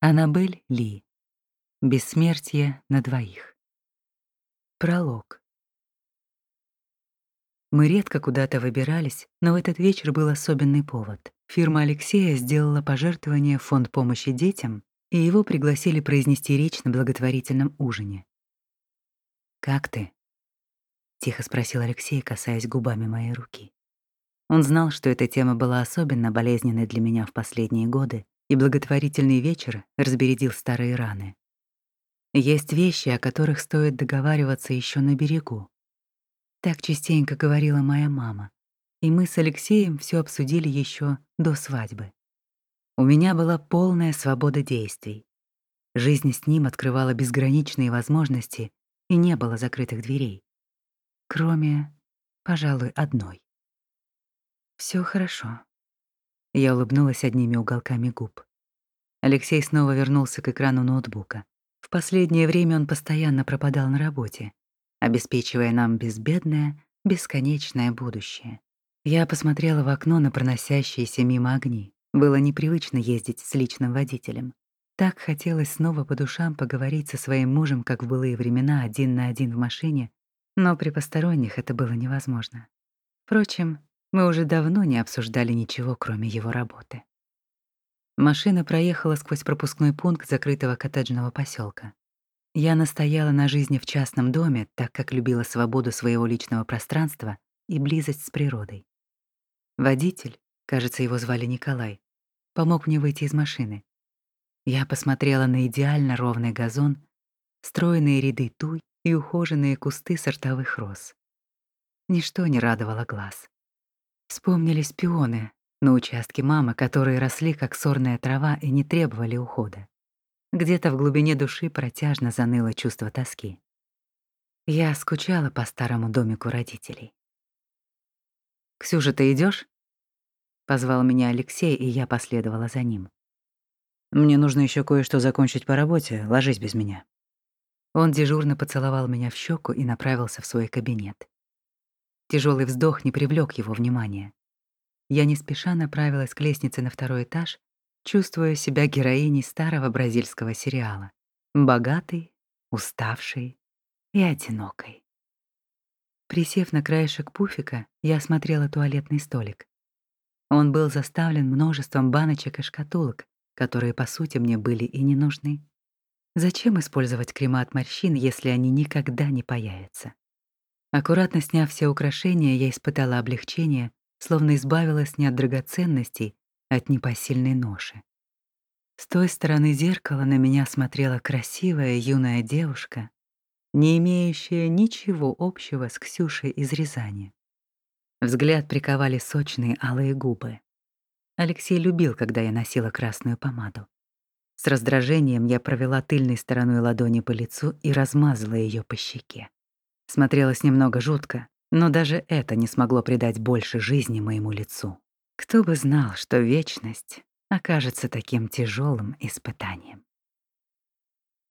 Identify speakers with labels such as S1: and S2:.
S1: Аннабель Ли. Бессмертие на двоих. Пролог. Мы редко куда-то выбирались, но в этот вечер был особенный повод. Фирма Алексея сделала пожертвование в фонд помощи детям, и его пригласили произнести речь на благотворительном ужине. «Как ты?» — тихо спросил Алексей, касаясь губами моей руки. Он знал, что эта тема была особенно болезненной для меня в последние годы, и благотворительный вечер разбередил старые раны. Есть вещи, о которых стоит договариваться еще на берегу. Так частенько говорила моя мама, и мы с Алексеем все обсудили еще до свадьбы. У меня была полная свобода действий. Жизнь с ним открывала безграничные возможности, и не было закрытых дверей. Кроме, пожалуй, одной. Все хорошо. Я улыбнулась одними уголками губ. Алексей снова вернулся к экрану ноутбука. В последнее время он постоянно пропадал на работе, обеспечивая нам безбедное, бесконечное будущее. Я посмотрела в окно на проносящиеся мимо огни. Было непривычно ездить с личным водителем. Так хотелось снова по душам поговорить со своим мужем, как в былые времена, один на один в машине, но при посторонних это было невозможно. Впрочем, мы уже давно не обсуждали ничего, кроме его работы. Машина проехала сквозь пропускной пункт закрытого коттеджного поселка. Я настояла на жизни в частном доме, так как любила свободу своего личного пространства и близость с природой. Водитель, кажется, его звали Николай, помог мне выйти из машины. Я посмотрела на идеально ровный газон, стройные ряды туй и ухоженные кусты сортовых роз. Ничто не радовало глаз. Вспомнились пионы на участке мамы, которые росли как сорная трава и не требовали ухода. Где-то в глубине души протяжно заныло чувство тоски. Я скучала по старому домику родителей. «Ксюша, ты идешь? Позвал меня Алексей, и я последовала за ним. «Мне нужно еще кое-что закончить по работе, ложись без меня». Он дежурно поцеловал меня в щеку и направился в свой кабинет. Тяжелый вздох не привлек его внимания. Я не спеша направилась к лестнице на второй этаж, чувствуя себя героиней старого бразильского сериала. Богатой, уставшей и одинокой. Присев на краешек пуфика, я осмотрела туалетный столик. Он был заставлен множеством баночек и шкатулок, которые, по сути, мне были и не нужны. Зачем использовать крема от морщин, если они никогда не появятся? Аккуратно сняв все украшения, я испытала облегчение, словно избавилась не от драгоценностей, а от непосильной ноши. С той стороны зеркала на меня смотрела красивая юная девушка, не имеющая ничего общего с Ксюшей из Рязани. Взгляд приковали сочные алые губы. Алексей любил, когда я носила красную помаду. С раздражением я провела тыльной стороной ладони по лицу и размазала ее по щеке. Смотрелось немного жутко, но даже это не смогло придать больше жизни моему лицу. Кто бы знал, что вечность окажется таким тяжелым испытанием.